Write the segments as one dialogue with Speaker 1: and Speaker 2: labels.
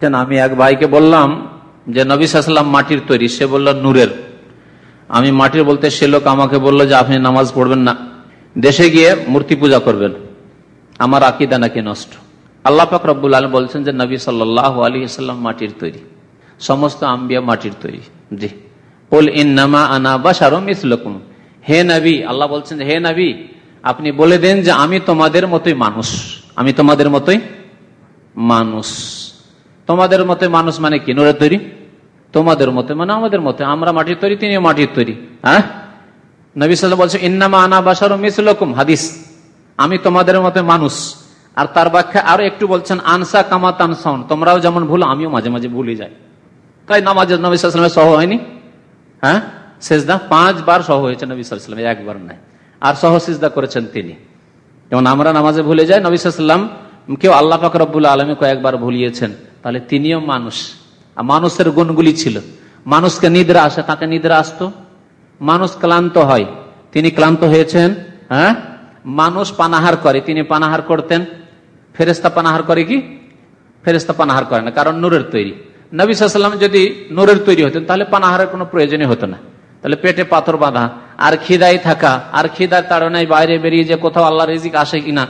Speaker 1: কেন আমি এক ভাইকে বললাম যে, নবী সাল্লাম মাটির তৈরি। সে বলল, নূরের। আমি মাটির বলতে, সে লোক আমাকে বলল যে, আপনি নামাজ পড়বেন না। দেশে গিয়ে মূর্তি পূজা করবেন। আমার আকিদা নাকি নষ্ট? আল্লাহ পাক রব্বুল আলম বলছেন যে, নবী সাল্লাহ আলী সাল্লাম মাটির তৈরি। সমস্ত আম্বিয়া মাটির তৈরি। জি। ওল ইন্নামা আনা বা সারম ইসলকুম হে নবী, আল্লাহ বলছেন হে নবী, আপনি বলে দেন যে, আমি তোমাদের মতোই মানুষ। আমি তোমাদের মতোই মানুষ। তোমাদের মতে মানুষ মানে কি? নোরের তৈরি? তোমাদের মতে মানে আমাদের মতে। আমরা মাটির তৈরি তিনি মাটির তৈরি। হ্যাঁ? নবী সাল্লাম বলছে ইন্নামা আনা বাসার মিসলকুম হাদিস। আমি তোমাদের মতে মানুষ। আর তার ব্যাখ্যা আরও একটু বলছেন, আনসা কামা তানসাউন তোমরাও যেমন ভুল, আমিও মাঝে মাঝে ভুলে যাই। তাই নামাজ নবী সাল্লামের সহ হয়নি। হ্যাঁ? সেজদা পাঁচবার সহ হয়েছে নবী সাল্লাম একবার নাই আর সহ সিজদা করেছেন তিনি। যেমন আমরা নামাজে ভুলে যাই, নবী সাল্লাম কেউ আল্লাহ পাক রব্বুল আলমী কয়েকবার ভুলিয়েছেন, তাহলে তিনিও মানুষ। মানুষের গুণগুলি ছিল। মানুষকে নিদ্রা আসে, তাকে নিদ্রা আসতো। মানুষ ক্লান্ত হয়। তিনি ক্লান্ত হয়েছেন হ্যাঁ? মানুষ পানাহার করে, তিনি পানাহার করতেন। ফেরেস্তা পানাহার করে কি? ফেরেস্তা পানাহার করে না, কারণ নূরের তৈরি। নবী সাল্লাম যদি নূরের তৈরি হতেন, তাহলে পানাহারের কোনো প্রয়োজনই হতো না। তাহলে পেটে পাথর বাঁধা, আর খিদাই থাকা, আর খিদার তাড়নায় বাইরে বেরিয়ে যে কোথাও আল্লাহ রিজিক আসে কিনা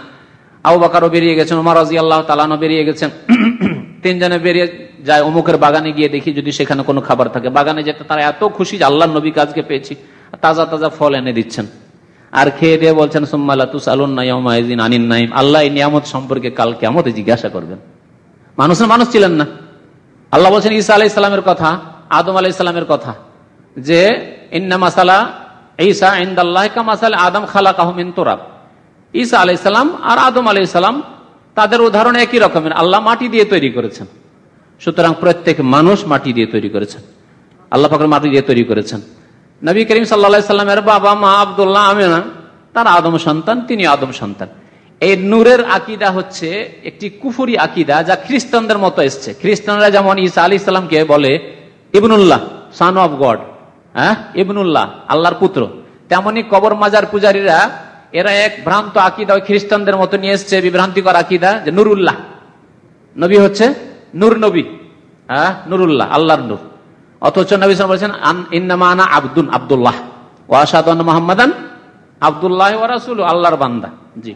Speaker 1: আবু বাকারও বেরিয়ে গেছেন ওমার রাজি আল্লাহ তালানো বেরিয়ে গেছেন। তিনজনে বেরিয়ে যায়, অমুকের বাগানে গিয়ে দেখি যদি সেখানে কোনো খাবার থাকে। বাগানে যেতে তারা এত খুশি যে আল্লাহ নবী কাজকে পেয়েছি। তাজা তাজা ফল এনে দিচ্ছেন। আর খেয়ে দিয়ে বলছেন সোম্মাল্লা তুস আলুন নাইম আনিন নাইম আল্লাহ এই নিয়ামত সম্পর্কে কাল কেমন জিজ্ঞাসা করবেন। মানুষের মানুষ ছিলেন না। আল্লাহ বলছেন, ঈসা আলাহ ইসলামের কথা, আদম আলাহ ইসলামের কথা, যে ইন্না মাসালা ঈসা ইন্দাল্লাহ কা মাসাল আদম খালা কাহমিন তোরাব। ঈসা আলাহ ইসলাম আর আদম আলাহ ইসলাম তাদের উদাহরণ একই রকমের। আল্লাহ মাটি দিয়ে তৈরি করেছেন। সুতরাং প্রত্যেক মানুষ মাটি দিয়ে তৈরি করেছেন। আল্লাহ ফাকর মাটি দিয়ে তৈরি করেছেন। নবী করিম সাল্লা সাল্লামের বাবা মা আবদুল্লাহ আমিনা, তার আদম সন্তান, তিনি আদম সন্তান। এই নূরের আকিদা হচ্ছে একটি কুফুরি আকিদা যা খ্রিস্টানদের মতো এসছে। খ্রিস্টানরা যেমন ঈসা আলি ইসলামকে বলে, ইবনুল্লাহ সান অফ গড হ্যাঁ? ইবনুল্লাহ, আল্লাহর পুত্র। তেমনি কবর মাজার পূজারীরা এরা এক ভ্রান্ত আকিদা ওই খ্রিস্টানদের মতো নিয়ে এসছে, বিভ্রান্তিকর আকিদা, যে নুরুল্লাহ। নবী হচ্ছে নূর নবী। হ্যাঁ? নুরুল্লাহ, আল্লাহর নূর। অথচ নবী বলছেন ইন্নামানা আব্দুল আবদুল্লাহ। ওয়াসাদ মোহাম্মদান আবদুল্লাহ ওয়ারাসুল আল্লাহর বান্দা। জি।